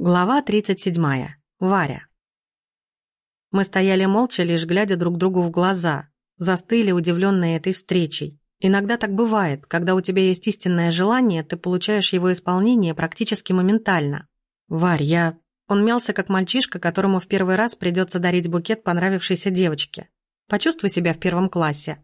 Глава 37. Варя. Мы стояли молча, лишь глядя друг другу в глаза, застыли, удивленные этой встречей. Иногда так бывает, когда у тебя есть истинное желание, ты получаешь его исполнение практически моментально. «Варь, я...» Он мялся, как мальчишка, которому в первый раз придется дарить букет понравившейся девочке. Почувствуй себя в первом классе.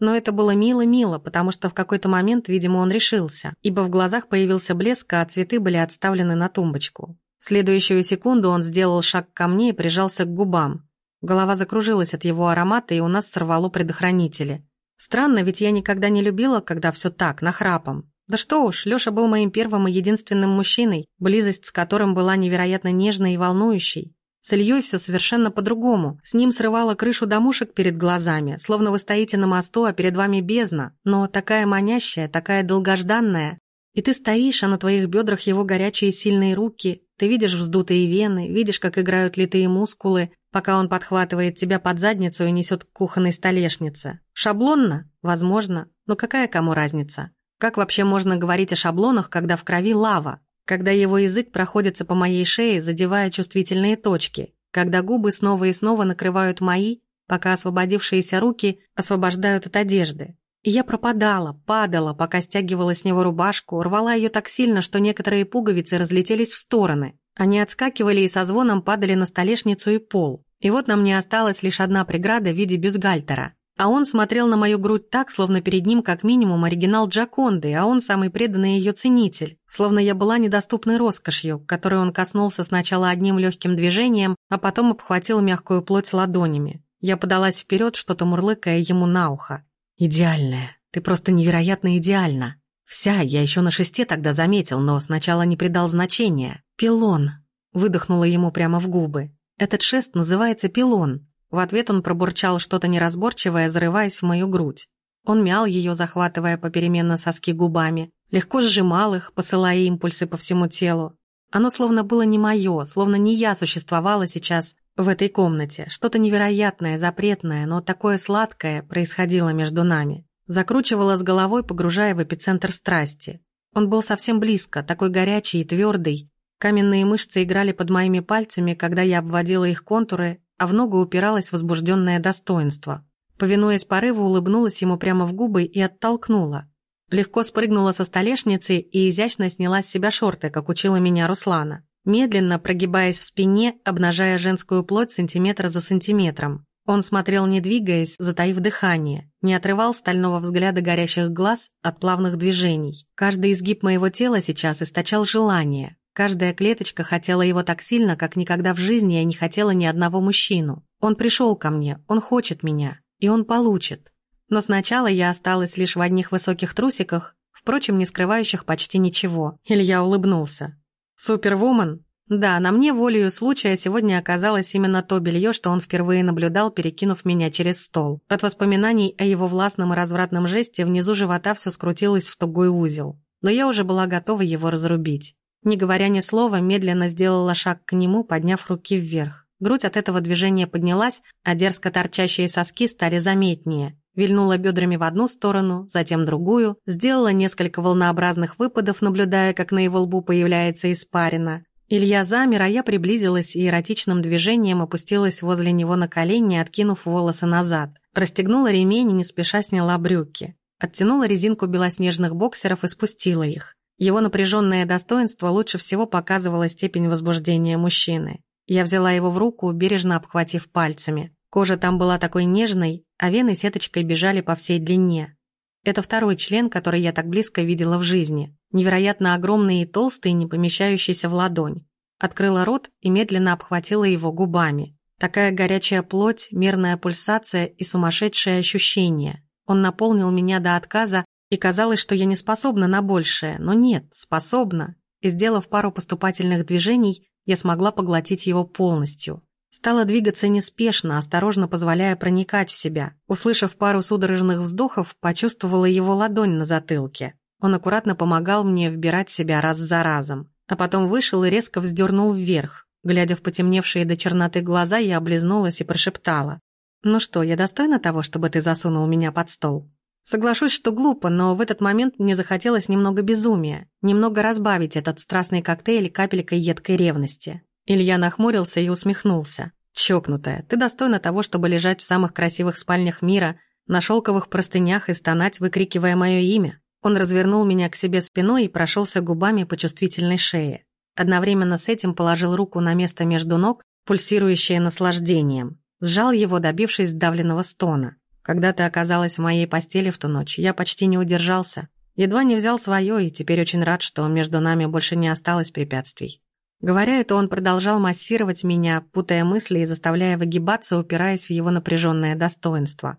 Но это было мило-мило, потому что в какой-то момент, видимо, он решился, ибо в глазах появился блеск, а цветы были отставлены на тумбочку. Следующую секунду он сделал шаг ко мне и прижался к губам. Голова закружилась от его аромата, и у нас сорвало предохранители. Странно, ведь я никогда не любила, когда все так, нахрапом. Да что уж, Лёша был моим первым и единственным мужчиной, близость с которым была невероятно нежной и волнующей. С Ильей все совершенно по-другому. С ним срывало крышу домушек перед глазами, словно вы стоите на мосту, а перед вами бездна, но такая манящая, такая долгожданная. И ты стоишь, а на твоих бедрах его горячие сильные руки, ты видишь вздутые вены, видишь, как играют литые мускулы, пока он подхватывает тебя под задницу и несет к кухонной столешнице. Шаблонно? Возможно. Но какая кому разница? Как вообще можно говорить о шаблонах, когда в крови лава? Когда его язык проходится по моей шее, задевая чувствительные точки? Когда губы снова и снова накрывают мои, пока освободившиеся руки освобождают от одежды? Я пропадала, падала, пока стягивала с него рубашку, рвала ее так сильно, что некоторые пуговицы разлетелись в стороны. Они отскакивали и со звоном падали на столешницу и пол. И вот на мне осталась лишь одна преграда в виде бюстгальтера. А он смотрел на мою грудь так, словно перед ним как минимум оригинал Джаконды, а он самый преданный ее ценитель. Словно я была недоступной роскошью, которой он коснулся сначала одним легким движением, а потом обхватил мягкую плоть ладонями. Я подалась вперед, что-то мурлыкая ему на ухо. «Идеальная. Ты просто невероятно идеальна. Вся, я еще на шесте тогда заметил, но сначала не придал значения. Пилон!» Выдохнула ему прямо в губы. «Этот шест называется пилон». В ответ он пробурчал что-то неразборчивое, зарываясь в мою грудь. Он мял ее, захватывая попеременно соски губами, легко сжимал их, посылая импульсы по всему телу. Оно словно было не мое, словно не я существовала сейчас в этой комнате что-то невероятное, запретное, но такое сладкое происходило между нами. Закручивала с головой, погружая в эпицентр страсти. Он был совсем близко, такой горячий и твердый. Каменные мышцы играли под моими пальцами, когда я обводила их контуры, а в ногу упиралось возбужденное достоинство. Повинуясь порыву, улыбнулась ему прямо в губы и оттолкнула. Легко спрыгнула со столешницы и изящно сняла с себя шорты, как учила меня Руслана медленно прогибаясь в спине, обнажая женскую плоть сантиметр за сантиметром. Он смотрел, не двигаясь, затаив дыхание, не отрывал стального взгляда горящих глаз от плавных движений. Каждый изгиб моего тела сейчас источал желание. Каждая клеточка хотела его так сильно, как никогда в жизни я не хотела ни одного мужчину. Он пришел ко мне, он хочет меня, и он получит. Но сначала я осталась лишь в одних высоких трусиках, впрочем, не скрывающих почти ничего. Илья улыбнулся. Супервумен? Да, на мне волею случая сегодня оказалось именно то белье, что он впервые наблюдал, перекинув меня через стол. От воспоминаний о его властном и развратном жесте внизу живота все скрутилось в тугой узел. Но я уже была готова его разрубить. Не говоря ни слова, медленно сделала шаг к нему, подняв руки вверх. Грудь от этого движения поднялась, а дерзко торчащие соски стали заметнее. Вильнула бедрами в одну сторону, затем другую, сделала несколько волнообразных выпадов, наблюдая, как на его лбу появляется испарина. Илья замер, а я приблизилась и эротичным движением опустилась возле него на колени, откинув волосы назад. Расстегнула ремень и не спеша сняла брюки. Оттянула резинку белоснежных боксеров и спустила их. Его напряженное достоинство лучше всего показывало степень возбуждения мужчины. Я взяла его в руку, бережно обхватив пальцами. Кожа там была такой нежной, а вены сеточкой бежали по всей длине. Это второй член, который я так близко видела в жизни. Невероятно огромный и толстый, не помещающийся в ладонь. Открыла рот и медленно обхватила его губами. Такая горячая плоть, мерная пульсация и сумасшедшее ощущение. Он наполнил меня до отказа, и казалось, что я не способна на большее, но нет, способна. И сделав пару поступательных движений, я смогла поглотить его полностью. Стала двигаться неспешно, осторожно позволяя проникать в себя. Услышав пару судорожных вздохов, почувствовала его ладонь на затылке. Он аккуратно помогал мне вбирать себя раз за разом. А потом вышел и резко вздернул вверх. Глядя в потемневшие до черноты глаза, я облизнулась и прошептала. «Ну что, я достойна того, чтобы ты засунул меня под стол?» Соглашусь, что глупо, но в этот момент мне захотелось немного безумия, немного разбавить этот страстный коктейль капелькой едкой ревности. Илья нахмурился и усмехнулся. «Чокнутая, ты достойна того, чтобы лежать в самых красивых спальнях мира, на шелковых простынях и стонать, выкрикивая мое имя». Он развернул меня к себе спиной и прошелся губами по чувствительной шее. Одновременно с этим положил руку на место между ног, пульсирующее наслаждением. Сжал его, добившись сдавленного стона. Когда ты оказалась в моей постели в ту ночь, я почти не удержался. Едва не взял свое, и теперь очень рад, что между нами больше не осталось препятствий. Говоря это, он продолжал массировать меня, путая мысли и заставляя выгибаться, упираясь в его напряженное достоинство.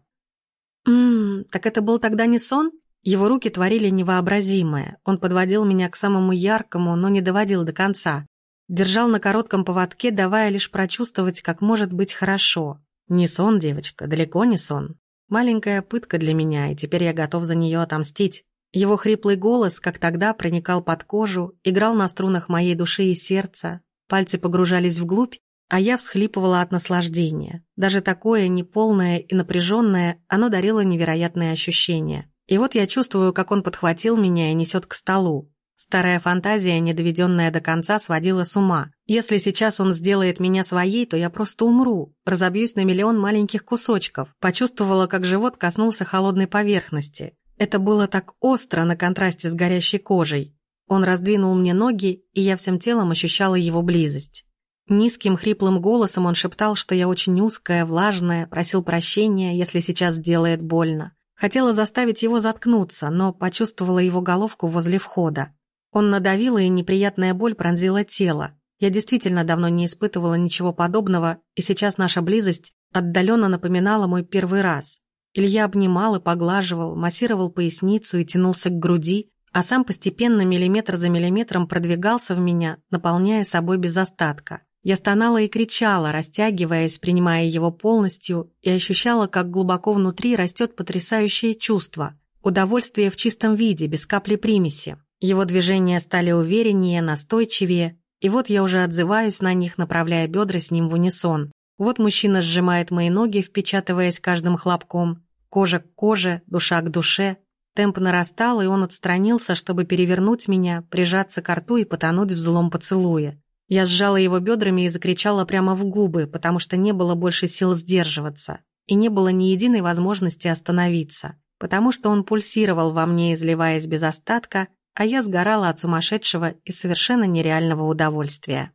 «Ммм, так это был тогда не сон?» Его руки творили невообразимое. Он подводил меня к самому яркому, но не доводил до конца. Держал на коротком поводке, давая лишь прочувствовать, как может быть хорошо. Не сон, девочка, далеко не сон. Маленькая пытка для меня, и теперь я готов за нее отомстить. Его хриплый голос, как тогда, проникал под кожу, играл на струнах моей души и сердца. Пальцы погружались вглубь, а я всхлипывала от наслаждения. Даже такое неполное и напряженное, оно дарило невероятные ощущения. И вот я чувствую, как он подхватил меня и несет к столу. Старая фантазия, не доведенная до конца, сводила с ума. Если сейчас он сделает меня своей, то я просто умру, разобьюсь на миллион маленьких кусочков. Почувствовала, как живот коснулся холодной поверхности. Это было так остро на контрасте с горящей кожей. Он раздвинул мне ноги, и я всем телом ощущала его близость. Низким хриплым голосом он шептал, что я очень узкая, влажная, просил прощения, если сейчас сделает больно. Хотела заставить его заткнуться, но почувствовала его головку возле входа. Он надавил, и неприятная боль пронзила тело. Я действительно давно не испытывала ничего подобного, и сейчас наша близость отдаленно напоминала мой первый раз. Илья обнимал и поглаживал, массировал поясницу и тянулся к груди, а сам постепенно миллиметр за миллиметром продвигался в меня, наполняя собой без остатка. Я стонала и кричала, растягиваясь, принимая его полностью, и ощущала, как глубоко внутри растет потрясающее чувство. Удовольствие в чистом виде, без капли примеси. Его движения стали увереннее, настойчивее, и вот я уже отзываюсь на них, направляя бедра с ним в унисон. Вот мужчина сжимает мои ноги, впечатываясь каждым хлопком. Кожа к коже, душа к душе. Темп нарастал, и он отстранился, чтобы перевернуть меня, прижаться к рту и потонуть в злом поцелуе. Я сжала его бедрами и закричала прямо в губы, потому что не было больше сил сдерживаться. И не было ни единой возможности остановиться. Потому что он пульсировал во мне, изливаясь без остатка, а я сгорала от сумасшедшего и совершенно нереального удовольствия.